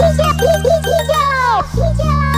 遇见遇见遇见了见